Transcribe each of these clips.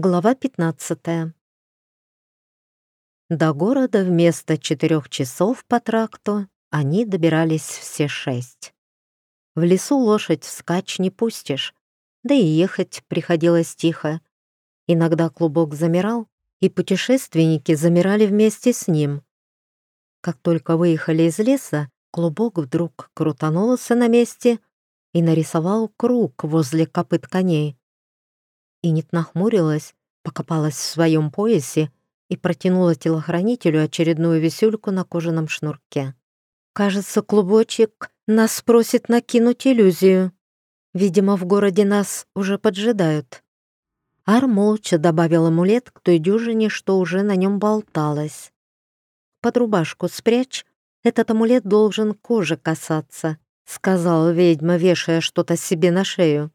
Глава 15. До города вместо четырех часов по тракту они добирались все шесть. В лесу лошадь вскачь не пустишь, да и ехать приходилось тихо. Иногда клубок замирал, и путешественники замирали вместе с ним. Как только выехали из леса, клубок вдруг крутанулся на месте и нарисовал круг возле копыт коней. Инит нахмурилась, покопалась в своем поясе и протянула телохранителю очередную висюльку на кожаном шнурке. «Кажется, клубочек нас просит накинуть иллюзию. Видимо, в городе нас уже поджидают». Ар молча добавил амулет к той дюжине, что уже на нем болталось. «Под рубашку спрячь, этот амулет должен кожи касаться», сказала ведьма, вешая что-то себе на шею.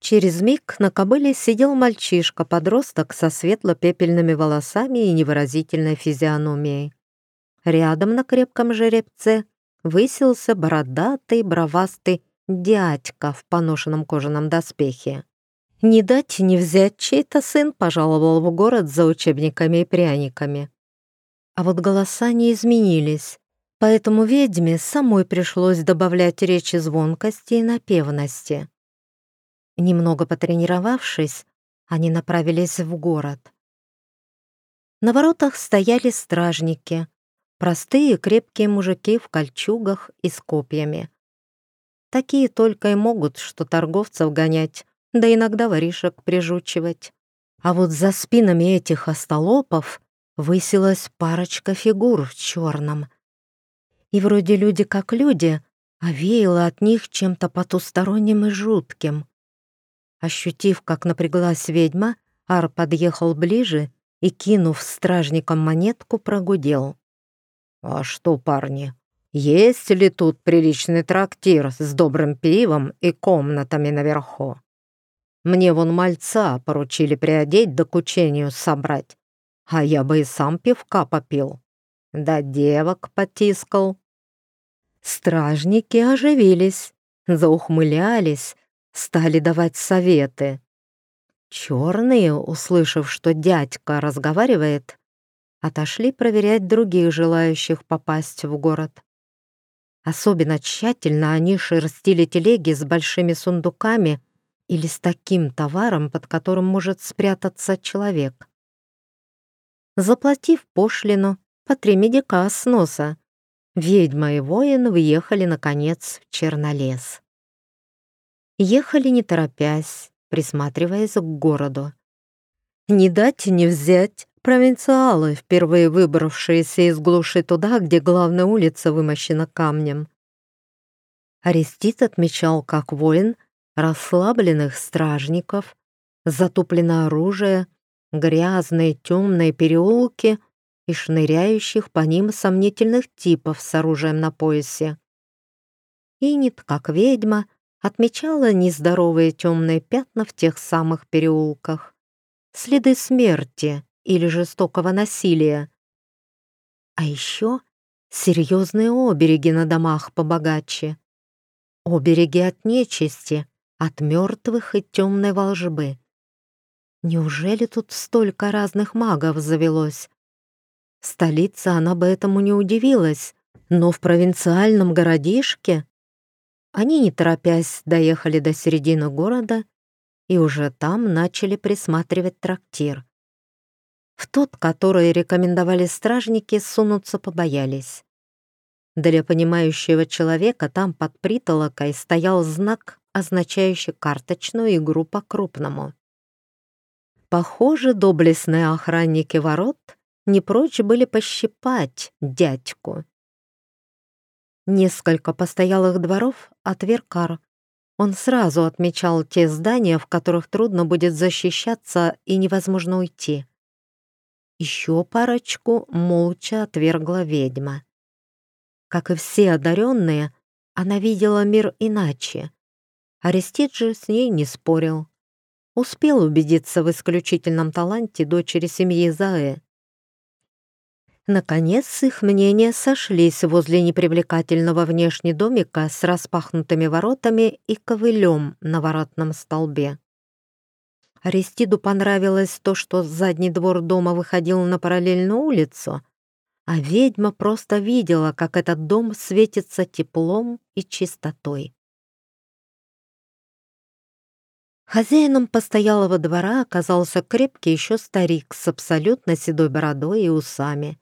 Через миг на кобыле сидел мальчишка-подросток со светло-пепельными волосами и невыразительной физиономией. Рядом на крепком жеребце высился бородатый, бровастый дядька в поношенном кожаном доспехе. Не дать не взять чей-то сын пожаловал в город за учебниками и пряниками. А вот голоса не изменились, поэтому ведьме самой пришлось добавлять речи звонкости и напевности. Немного потренировавшись, они направились в город. На воротах стояли стражники, простые крепкие мужики в кольчугах и с копьями. Такие только и могут, что торговцев гонять, да иногда воришек прижучивать. А вот за спинами этих остолопов высилась парочка фигур в черном. И вроде люди как люди, а веяло от них чем-то потусторонним и жутким. Ощутив, как напряглась ведьма, Ар подъехал ближе и, кинув стражникам монетку, прогудел. «А что, парни, есть ли тут приличный трактир с добрым пивом и комнатами наверху? Мне вон мальца поручили приодеть да к учению собрать, а я бы и сам пивка попил, да девок потискал». Стражники оживились, заухмылялись, стали давать советы. Черные, услышав, что дядька разговаривает, отошли проверять других желающих попасть в город. Особенно тщательно они шерстили телеги с большими сундуками или с таким товаром, под которым может спрятаться человек. Заплатив пошлину по три медика с носа, ведьма и воин въехали, наконец, в Чернолес. Ехали не торопясь, присматриваясь к городу. Не дать не взять провинциалы, впервые выбравшиеся из глуши туда, где главная улица вымощена камнем. Арестит отмечал, как воин, расслабленных стражников, затупленное оружие, грязные темные переулки и шныряющих по ним сомнительных типов с оружием на поясе. Инит, как ведьма, отмечала нездоровые темные пятна в тех самых переулках, следы смерти или жестокого насилия. А еще серьезные обереги на домах побогаче, обереги от нечисти, от мертвых и темной волжбы. Неужели тут столько разных магов завелось? В столице она бы этому не удивилась, но в провинциальном городишке они, не торопясь, доехали до середины города и уже там начали присматривать трактир. В тот, который рекомендовали стражники, сунуться побоялись. Для понимающего человека там под притолокой стоял знак, означающий карточную игру по-крупному. Похоже, доблестные охранники ворот не прочь были пощипать дядьку. Несколько постоялых дворов отверг Кар. Он сразу отмечал те здания, в которых трудно будет защищаться и невозможно уйти. Еще парочку молча отвергла ведьма. Как и все одаренные, она видела мир иначе. Арестит же с ней не спорил. Успел убедиться в исключительном таланте дочери семьи Заэ. Наконец их мнения сошлись возле непривлекательного внешне домика с распахнутыми воротами и ковылем на воротном столбе. Аристиду понравилось то, что задний двор дома выходил на параллельную улицу, а ведьма просто видела, как этот дом светится теплом и чистотой. Хозяином постоялого двора оказался крепкий еще старик с абсолютно седой бородой и усами.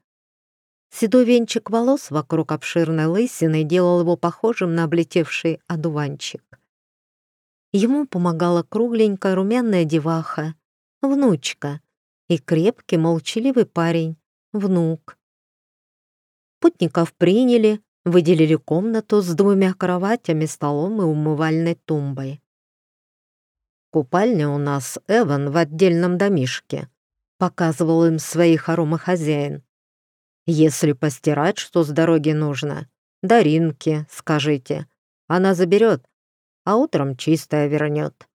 Седой венчик волос вокруг обширной лысины делал его похожим на облетевший одуванчик. Ему помогала кругленькая румяная деваха, внучка, и крепкий молчаливый парень, внук. Путников приняли, выделили комнату с двумя кроватями, столом и умывальной тумбой. «Купальня у нас, Эван, в отдельном домишке», показывал им свои хоромы хозяин. «Если постирать, что с дороги нужно, Даринке скажите. Она заберет, а утром чистая вернет.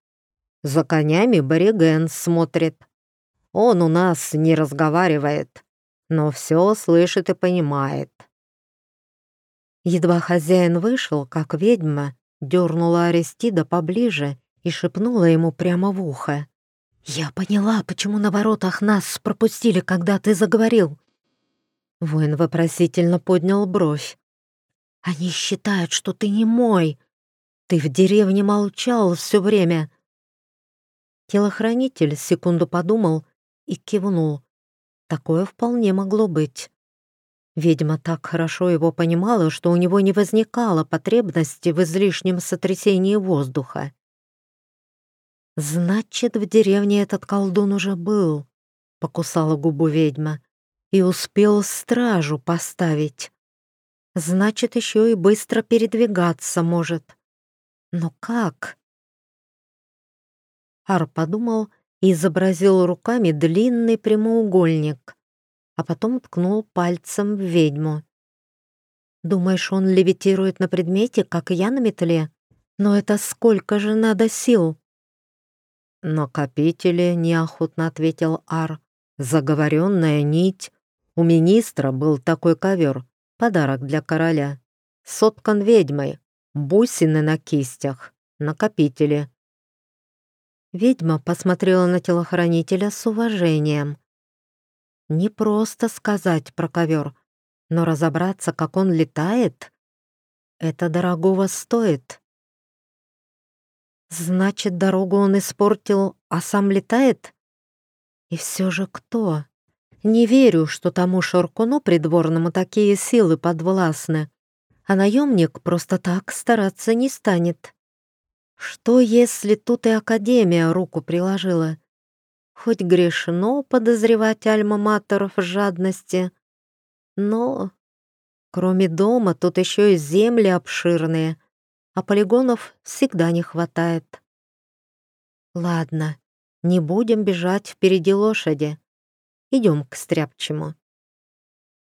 За конями Бориген смотрит. Он у нас не разговаривает, но все слышит и понимает. Едва хозяин вышел, как ведьма дернула Аристида поближе и шепнула ему прямо в ухо. «Я поняла, почему на воротах нас пропустили, когда ты заговорил». Воин вопросительно поднял бровь. «Они считают, что ты не мой, ты в деревне молчал все время. Телохранитель секунду подумал и кивнул. Такое вполне могло быть. Ведьма так хорошо его понимала, что у него не возникало потребности в излишнем сотрясении воздуха. «Значит, в деревне этот колдун уже был», — покусала губу ведьма, «и успел стражу поставить. Значит, еще и быстро передвигаться может. Но как? Ар подумал и изобразил руками длинный прямоугольник, а потом ткнул пальцем в ведьму. «Думаешь, он левитирует на предмете, как и я на метле? Но это сколько же надо сил?» «Накопители», — неохотно ответил Ар. «Заговоренная нить. У министра был такой ковер, подарок для короля. Соткан ведьмой, бусины на кистях, накопители. Ведьма посмотрела на телохранителя с уважением. Не просто сказать про ковер, но разобраться, как он летает, это дорогого стоит. Значит, дорогу он испортил, а сам летает? И все же кто? Не верю, что тому Шоркуну придворному такие силы подвластны а наемник просто так стараться не станет. Что, если тут и Академия руку приложила? Хоть грешно подозревать альма-матеров в жадности, но кроме дома тут еще и земли обширные, а полигонов всегда не хватает. Ладно, не будем бежать впереди лошади. Идем к стряпчему.